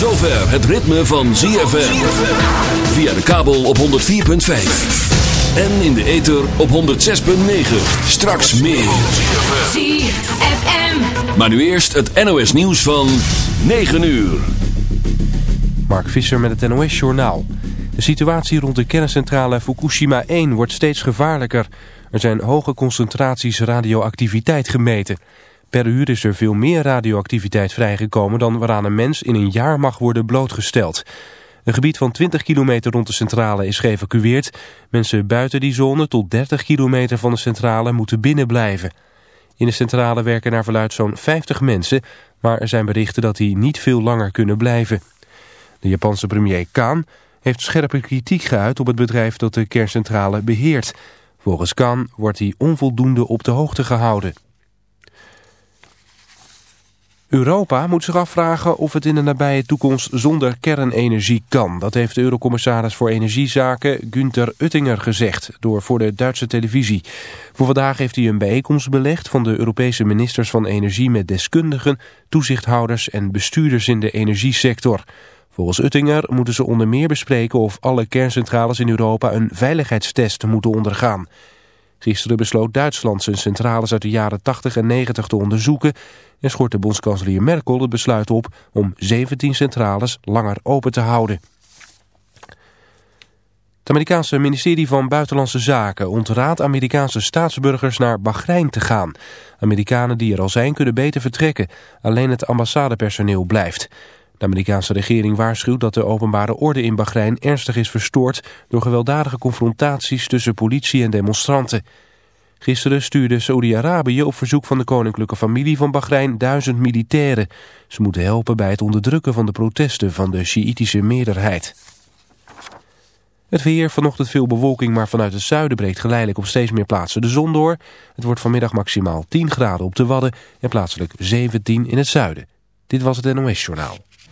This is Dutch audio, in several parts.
zover het ritme van ZFM. Via de kabel op 104.5. En in de ether op 106.9. Straks meer. ZFM. Maar nu eerst het NOS nieuws van 9 uur. Mark Visser met het NOS Journaal. De situatie rond de kerncentrale Fukushima 1 wordt steeds gevaarlijker. Er zijn hoge concentraties radioactiviteit gemeten. Per uur is er veel meer radioactiviteit vrijgekomen dan waaraan een mens in een jaar mag worden blootgesteld. Een gebied van 20 kilometer rond de centrale is geëvacueerd. Mensen buiten die zone tot 30 kilometer van de centrale moeten binnen blijven. In de centrale werken naar verluid zo'n 50 mensen, maar er zijn berichten dat die niet veel langer kunnen blijven. De Japanse premier Kan heeft scherpe kritiek geuit op het bedrijf dat de kerncentrale beheert. Volgens Kan wordt hij onvoldoende op de hoogte gehouden. Europa moet zich afvragen of het in de nabije toekomst zonder kernenergie kan. Dat heeft de eurocommissaris voor Energiezaken Günther Oettinger gezegd door voor de Duitse televisie. Voor vandaag heeft hij een bijeenkomst belegd van de Europese ministers van Energie met deskundigen, toezichthouders en bestuurders in de energiesector. Volgens Uttinger moeten ze onder meer bespreken of alle kerncentrales in Europa een veiligheidstest moeten ondergaan. Gisteren besloot Duitsland zijn centrales uit de jaren 80 en 90 te onderzoeken en schort de bondskanselier Merkel het besluit op om 17 centrales langer open te houden. Het Amerikaanse ministerie van Buitenlandse Zaken ontraadt Amerikaanse staatsburgers naar Bahrein te gaan. Amerikanen die er al zijn kunnen beter vertrekken, alleen het ambassadepersoneel blijft. De Amerikaanse regering waarschuwt dat de openbare orde in Bahrein ernstig is verstoord door gewelddadige confrontaties tussen politie en demonstranten. Gisteren stuurde Saudi-Arabië op verzoek van de koninklijke familie van Bahrein duizend militairen. Ze moeten helpen bij het onderdrukken van de protesten van de Sjiïtische meerderheid. Het weer, vanochtend veel bewolking, maar vanuit het zuiden breekt geleidelijk op steeds meer plaatsen de zon door. Het wordt vanmiddag maximaal 10 graden op de Wadden en plaatselijk 17 in het zuiden. Dit was het NOS Journaal.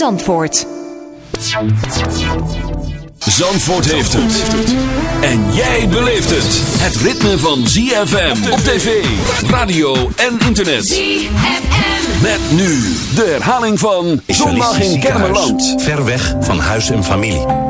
Zandvoort. Zandvoort heeft het. En jij beleeft het. Het ritme van ZFM op tv, radio en internet. ZFM. Met nu de herhaling van Zondag in Kennemerland. Ver weg van huis en familie.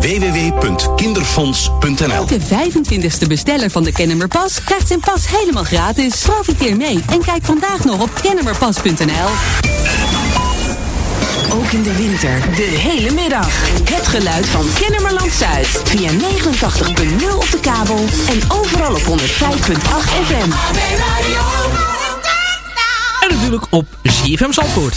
www.kinderfonds.nl De 25e besteller van de Kennemerpas krijgt zijn pas helemaal gratis. Profiteer mee en kijk vandaag nog op kennemerpas.nl. Ook in de winter, de hele middag. Het geluid van Kennemerland Zuid. Via 89.0 op de kabel en overal op 105.8 FM. En natuurlijk op ZFM Zandvoort.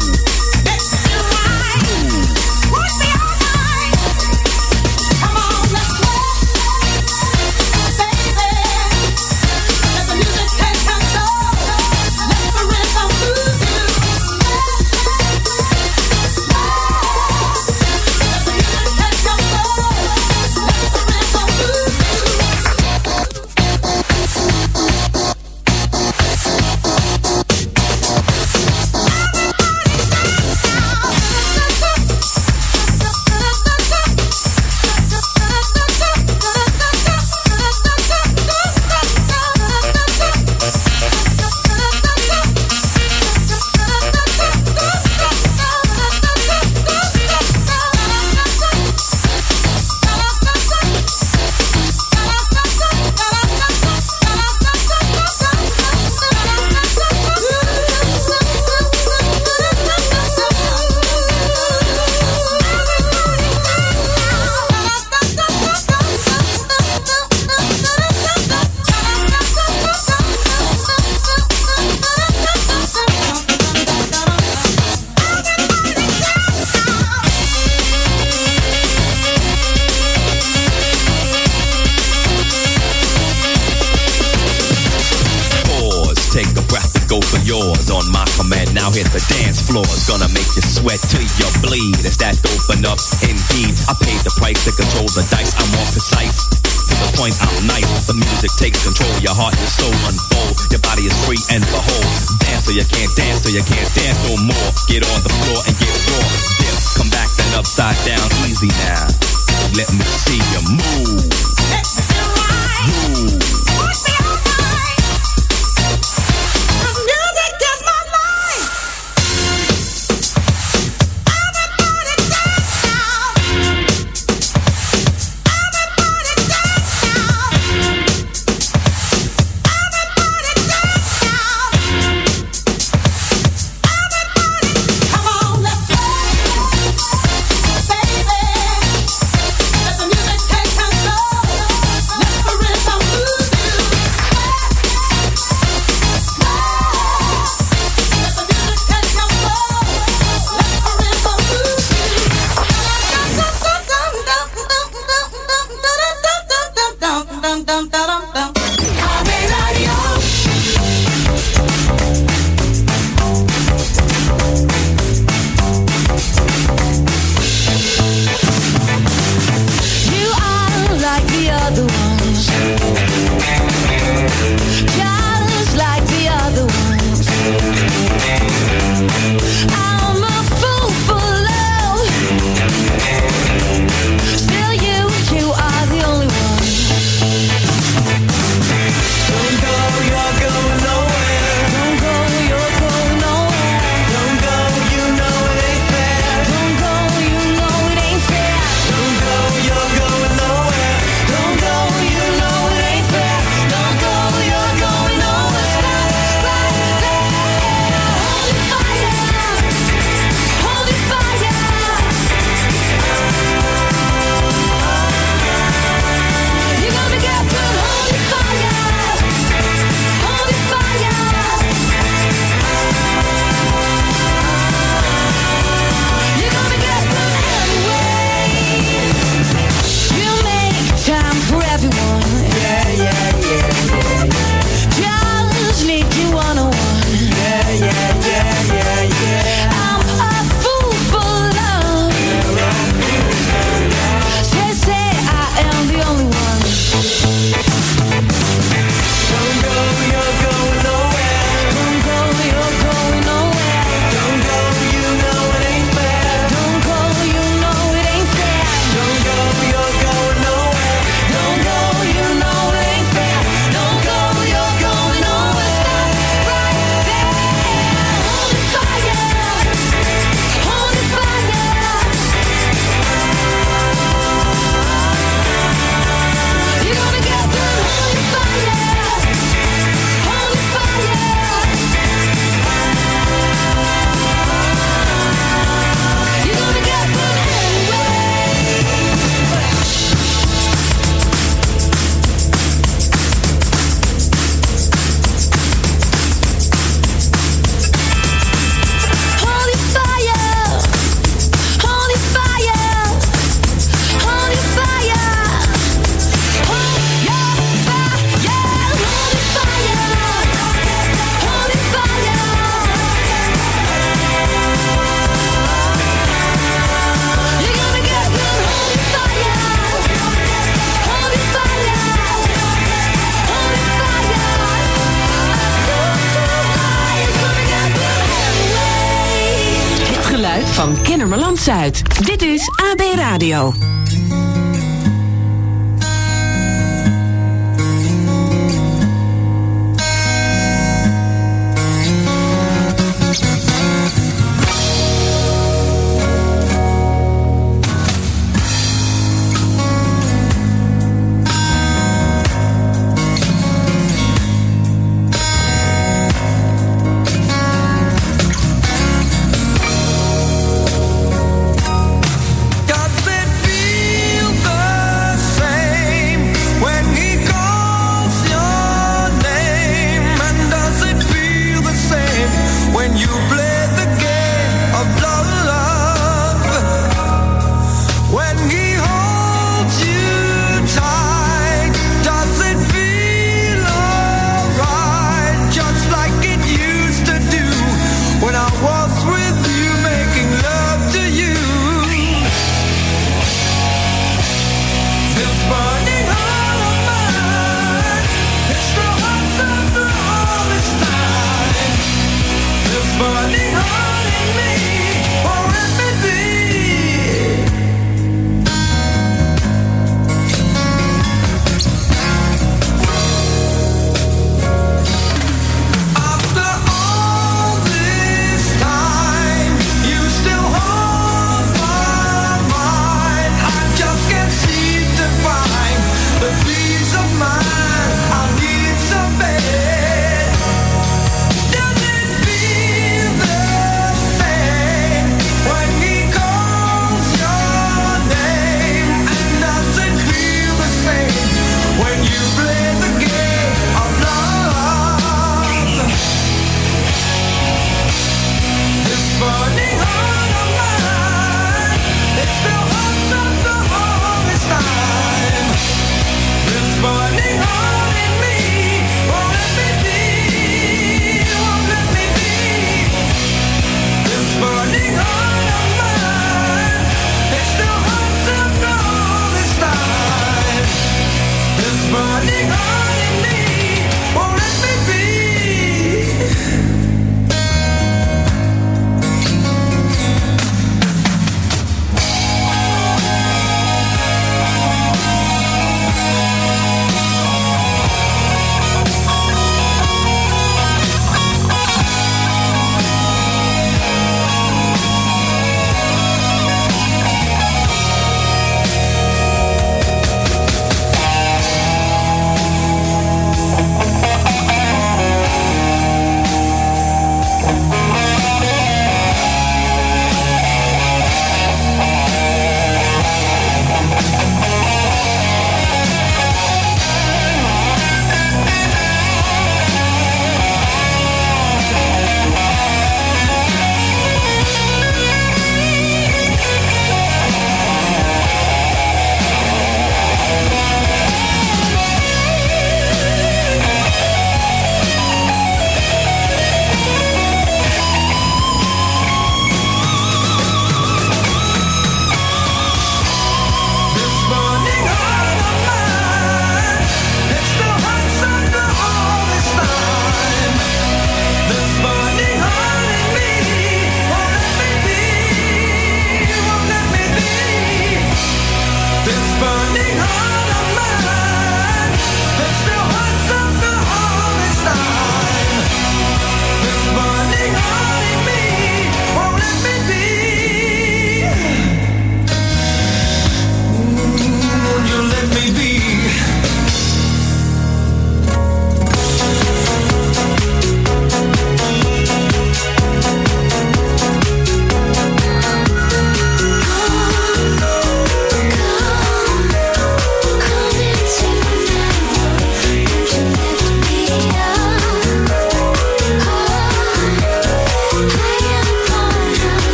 morning. Oh.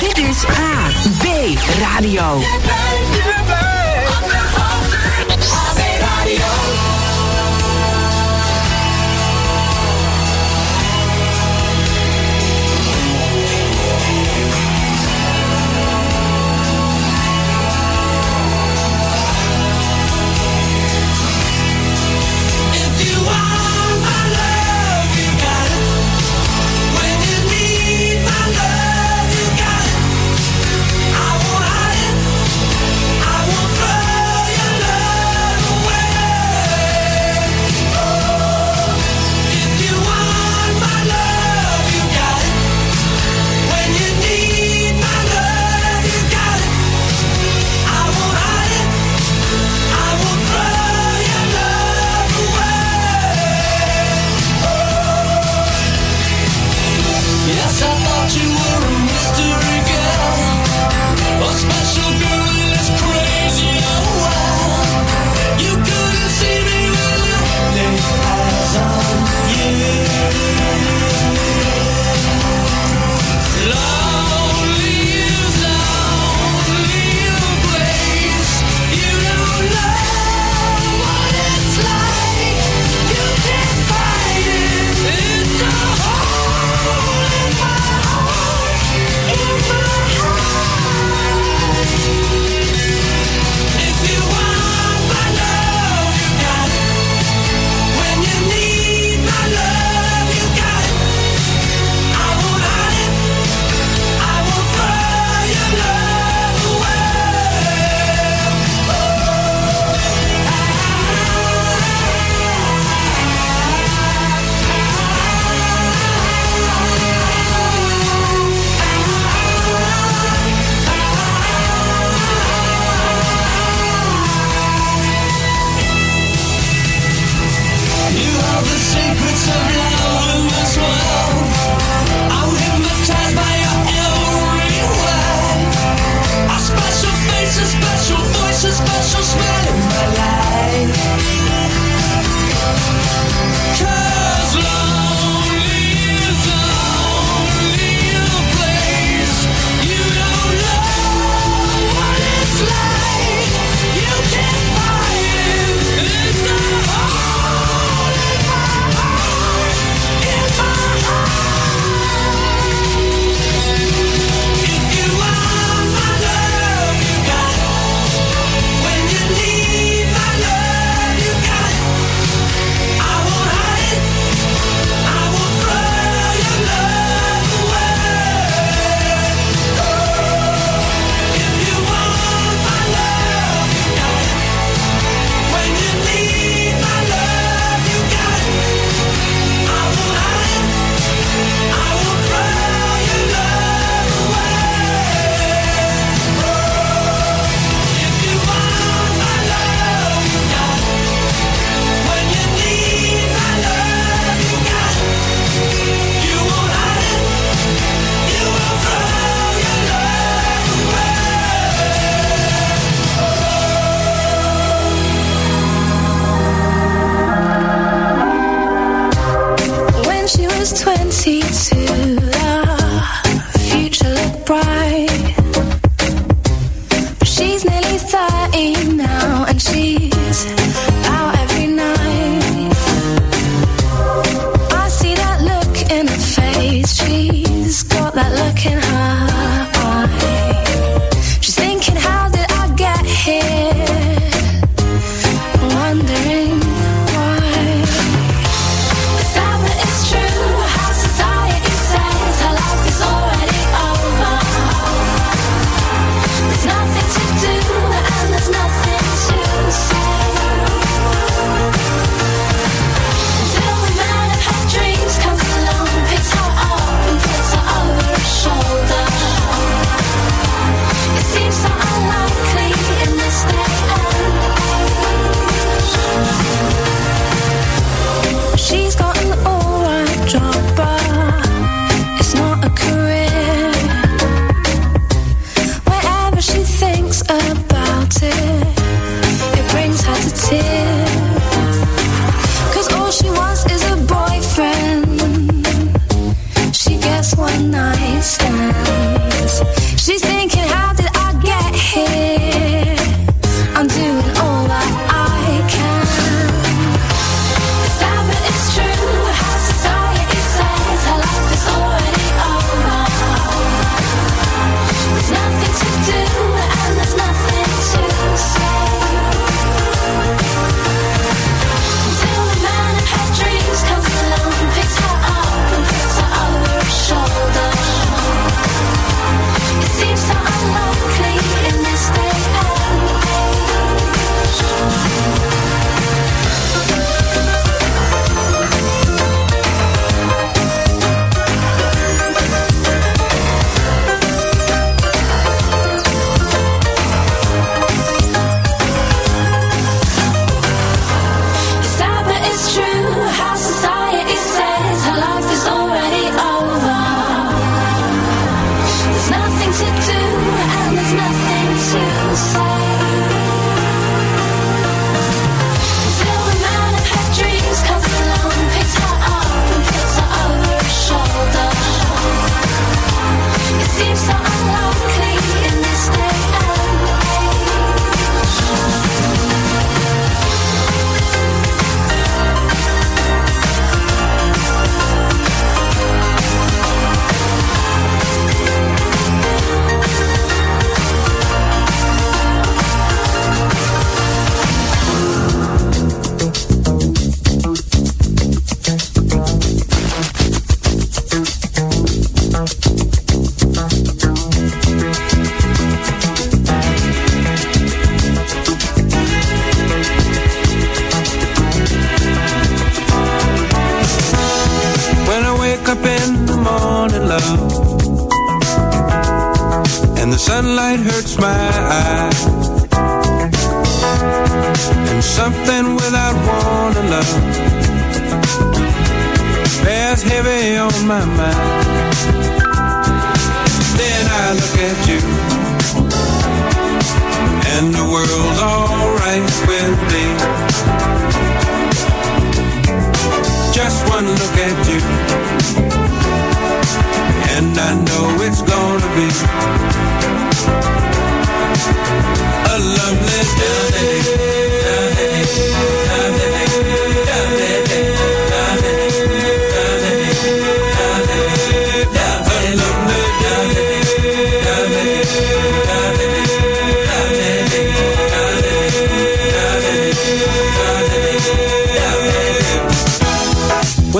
Dit is A, B, Radio.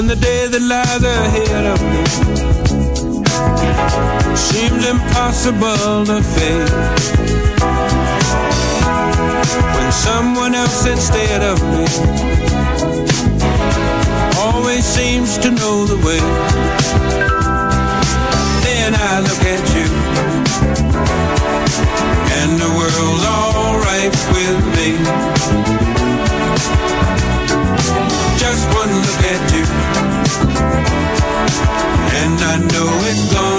when the day that lies ahead of me seems impossible to face. When someone else instead of me always seems to know the way, then I look at you and the world's alright with me. I know it's gone.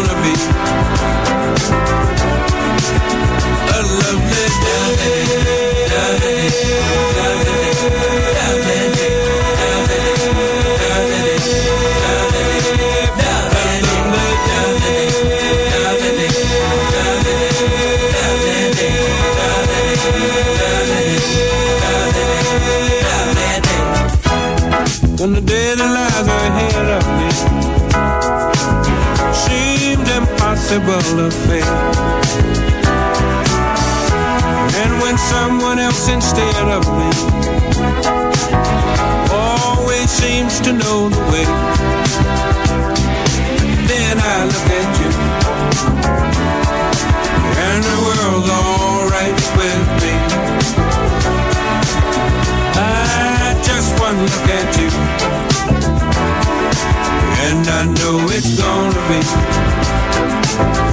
can't you? And I know it's gonna be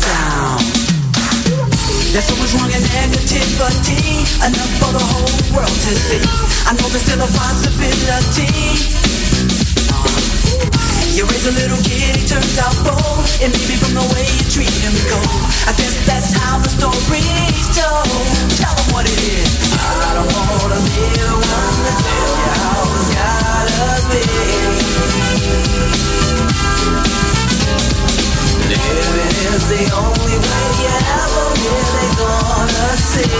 down. There's so much wrong and negativity, enough for the whole world to see. I know there's still a possibility. You raise a little kid, he turns out bold And maybe from the way you treat him cold I guess that's how the story's told Tell him what it is I don't wanna be the one to tell you how it's gotta be Living is the only way you ever really gonna see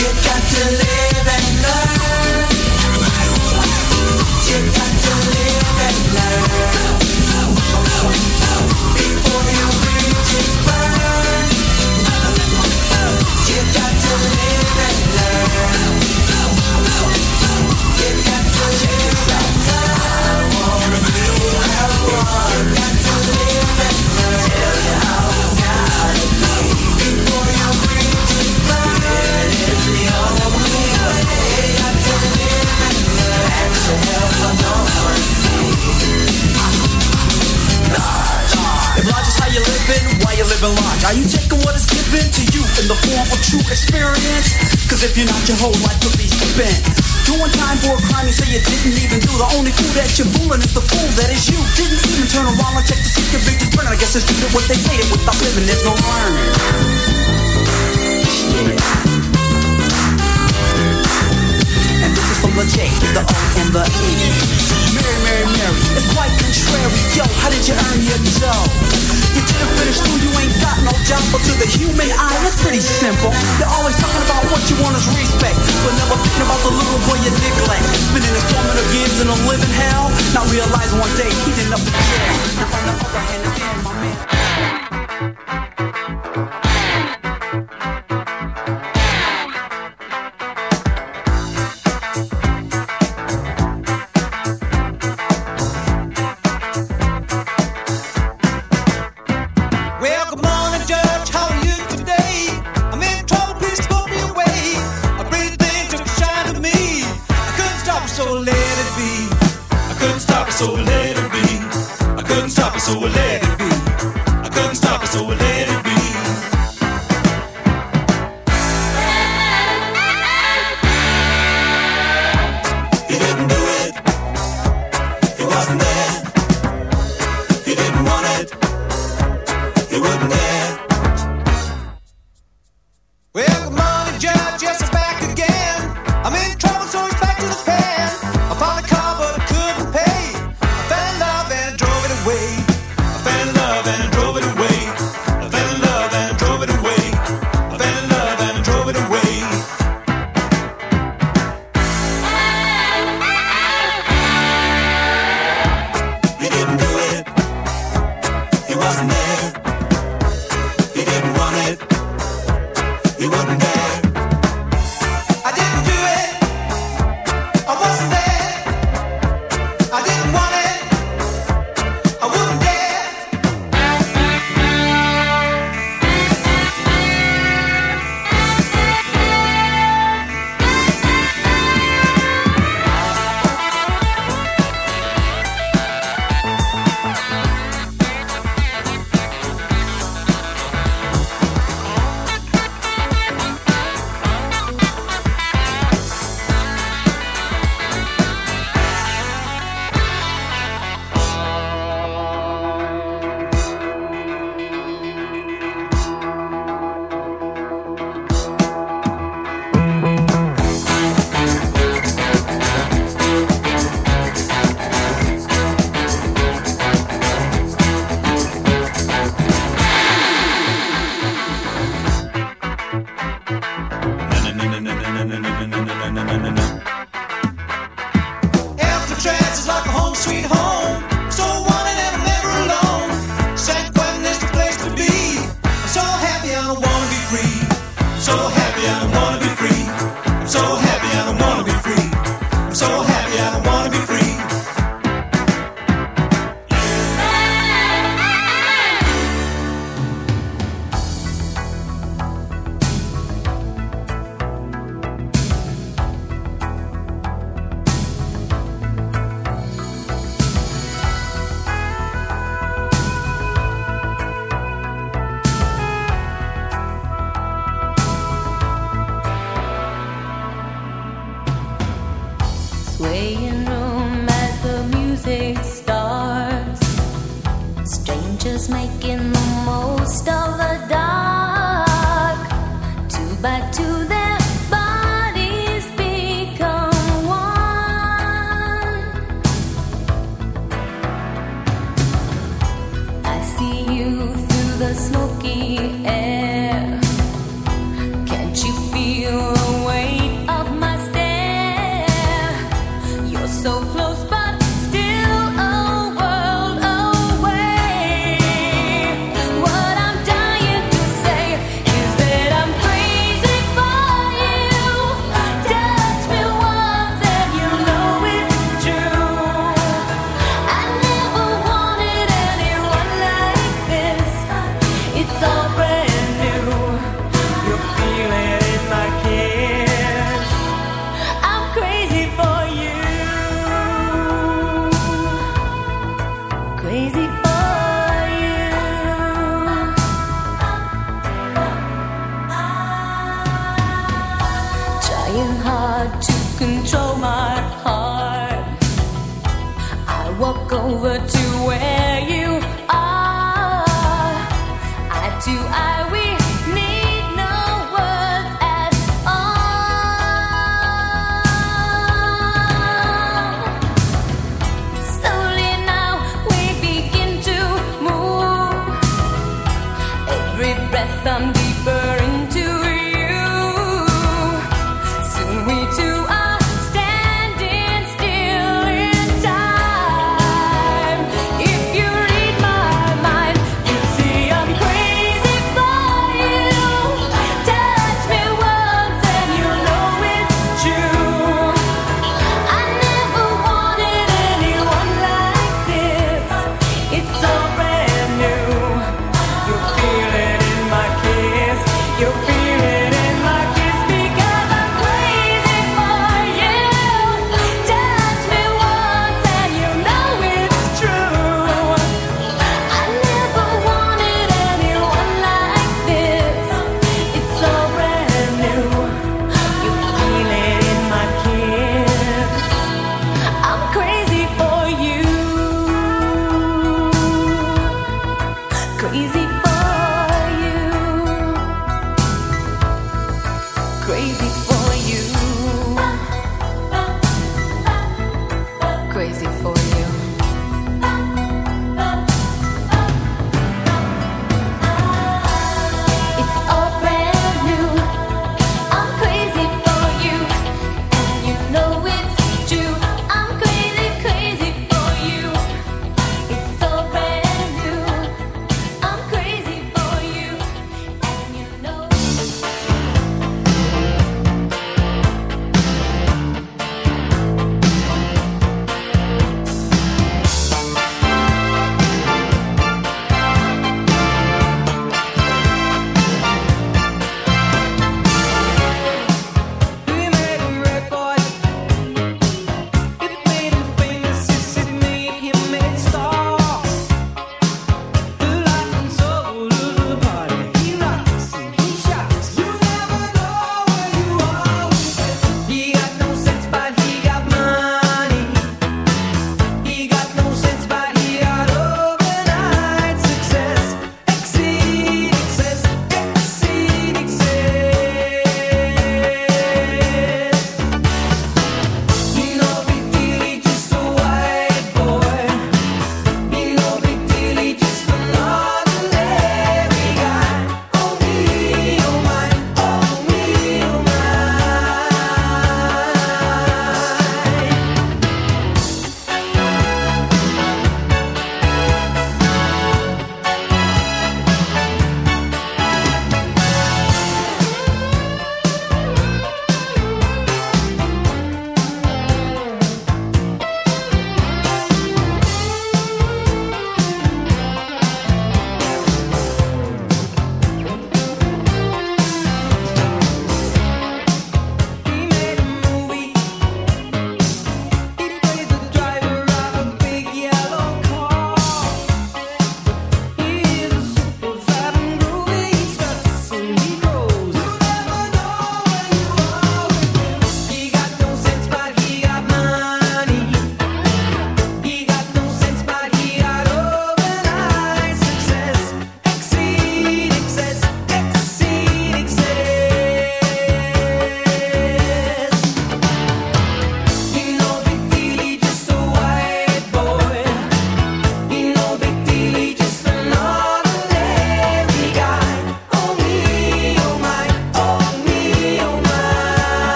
You got to live and learn. You got to live and learn. Before you reach You got to live and learn living large? Are you taking what is given to you in the form of true experience? Cause if you're not, your whole life could be spent. Doing time for a crime you say you didn't even do. The only fool that you're fooling is the fool that is you. Didn't even turn around and check to see your bitch is burning. I guess it's true what they say that without living there's no learning. Yeah. And this is from the J, the O, and the E. Mary, Mary, Mary, Yo, how did you earn your dough? You didn't finish school, you ain't got no job. But to the human eye, it's pretty simple. You're always talking about what you want is respect, but never thinking about the little boy you neglect. Spending his formative years in a living hell, not realizing one day he'd end up in jail. Now on the other hand, again, my man. thumb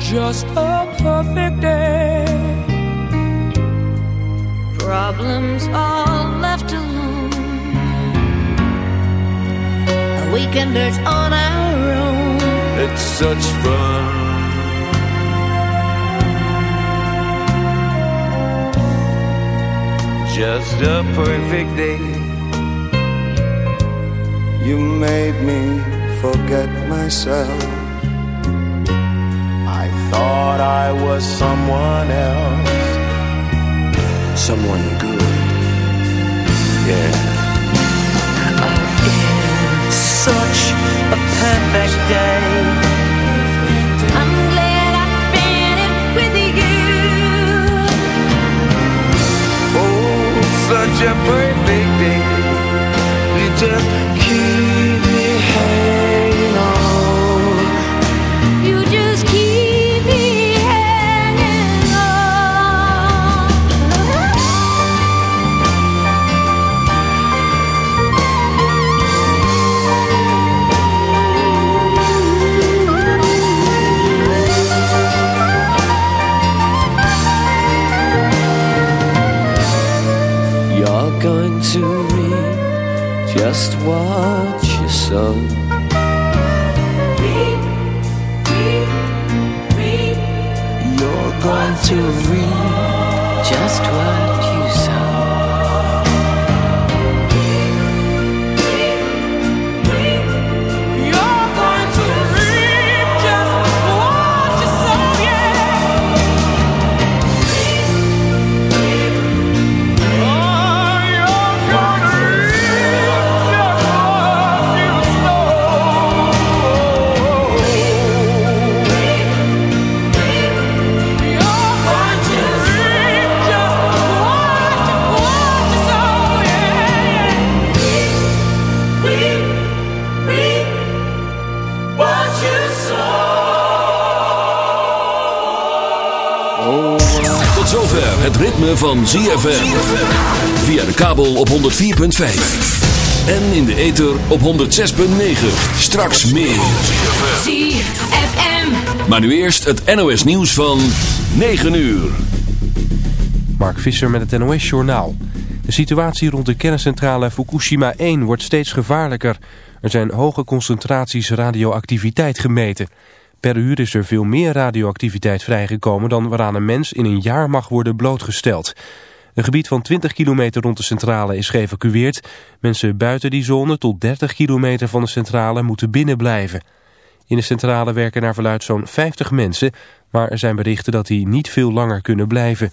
Just a perfect day. Problems all left alone. A weekenders on our own. It's such fun. Just a perfect day. You made me forget myself. I thought I was someone else. Someone good. Yeah. It's such a perfect such a perfect day. You just you sow. You're going to reap just what ritme van ZFM. Via de kabel op 104.5. En in de ether op 106.9. Straks meer. ZFM. Maar nu eerst het NOS nieuws van 9 uur. Mark Visser met het NOS Journaal. De situatie rond de kerncentrale Fukushima 1 wordt steeds gevaarlijker. Er zijn hoge concentraties radioactiviteit gemeten. Per uur is er veel meer radioactiviteit vrijgekomen dan waaraan een mens in een jaar mag worden blootgesteld. Een gebied van 20 kilometer rond de centrale is geëvacueerd. Mensen buiten die zone tot 30 kilometer van de centrale moeten binnenblijven. In de centrale werken naar verluid zo'n 50 mensen, maar er zijn berichten dat die niet veel langer kunnen blijven.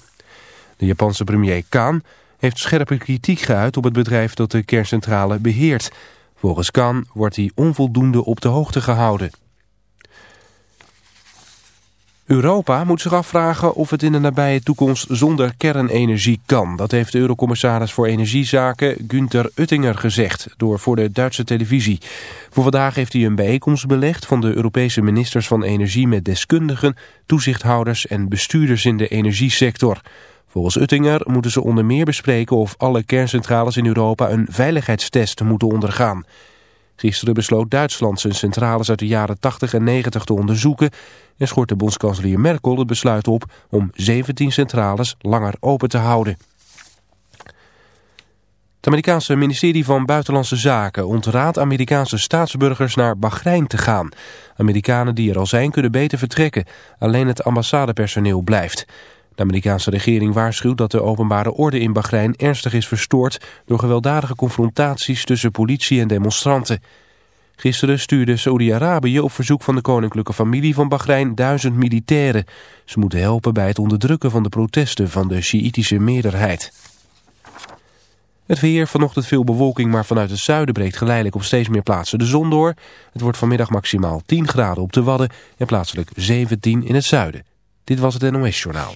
De Japanse premier Kan heeft scherpe kritiek geuit op het bedrijf dat de kerncentrale beheert. Volgens Kan wordt hij onvoldoende op de hoogte gehouden. Europa moet zich afvragen of het in de nabije toekomst zonder kernenergie kan. Dat heeft de eurocommissaris voor energiezaken Günther Oettinger gezegd door voor de Duitse televisie. Voor vandaag heeft hij een bijeenkomst belegd van de Europese ministers van Energie met deskundigen, toezichthouders en bestuurders in de energiesector. Volgens Oettinger moeten ze onder meer bespreken of alle kerncentrales in Europa een veiligheidstest moeten ondergaan. Gisteren besloot Duitsland zijn centrales uit de jaren 80 en 90 te onderzoeken en schortte bondskanselier Merkel het besluit op om 17 centrales langer open te houden. Het Amerikaanse ministerie van Buitenlandse Zaken ontraadt Amerikaanse staatsburgers naar Bahrein te gaan. Amerikanen die er al zijn kunnen beter vertrekken. Alleen het ambassadepersoneel blijft. De Amerikaanse regering waarschuwt dat de openbare orde in Bahrein ernstig is verstoord door gewelddadige confrontaties tussen politie en demonstranten. Gisteren stuurde Saoedi-Arabië op verzoek van de koninklijke familie van Bahrein duizend militairen. Ze moeten helpen bij het onderdrukken van de protesten van de Sjiïtische meerderheid. Het weer, vanochtend veel bewolking, maar vanuit het zuiden breekt geleidelijk op steeds meer plaatsen de zon door. Het wordt vanmiddag maximaal 10 graden op de Wadden en plaatselijk 17 in het zuiden. Dit was het NOS Journaal.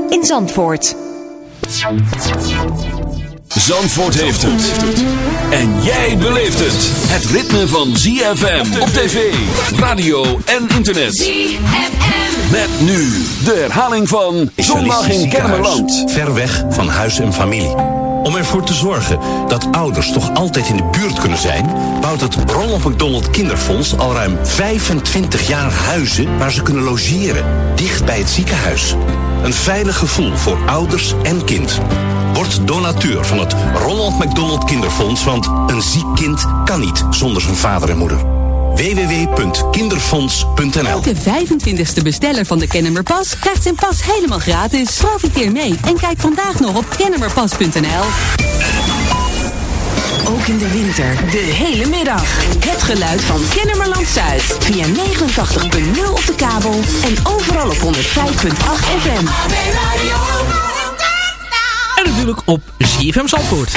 in Zandvoort. Zandvoort heeft het. En jij beleeft het. Het ritme van ZFM op tv, radio en internet. ZFM. Met nu de herhaling van Zondag in Kennemerland. Ver weg van huis en familie. Om ervoor te zorgen dat ouders toch altijd in de buurt kunnen zijn... bouwt het Ronald McDonald Kinderfonds al ruim 25 jaar huizen... waar ze kunnen logeren, dicht bij het ziekenhuis. Een veilig gevoel voor ouders en kind. Word donateur van het Ronald McDonald Kinderfonds... want een ziek kind kan niet zonder zijn vader en moeder www.kinderfonds.nl Elke 25ste besteller van de Kennemerpas krijgt zijn pas helemaal gratis. Profiteer mee en kijk vandaag nog op kennemerpas.nl. Ook in de winter, de hele middag. Het geluid van Kennemerland Zuid. Via 89.0 op de kabel en overal op 105.8 FM. En natuurlijk op ZFM Zandvoort.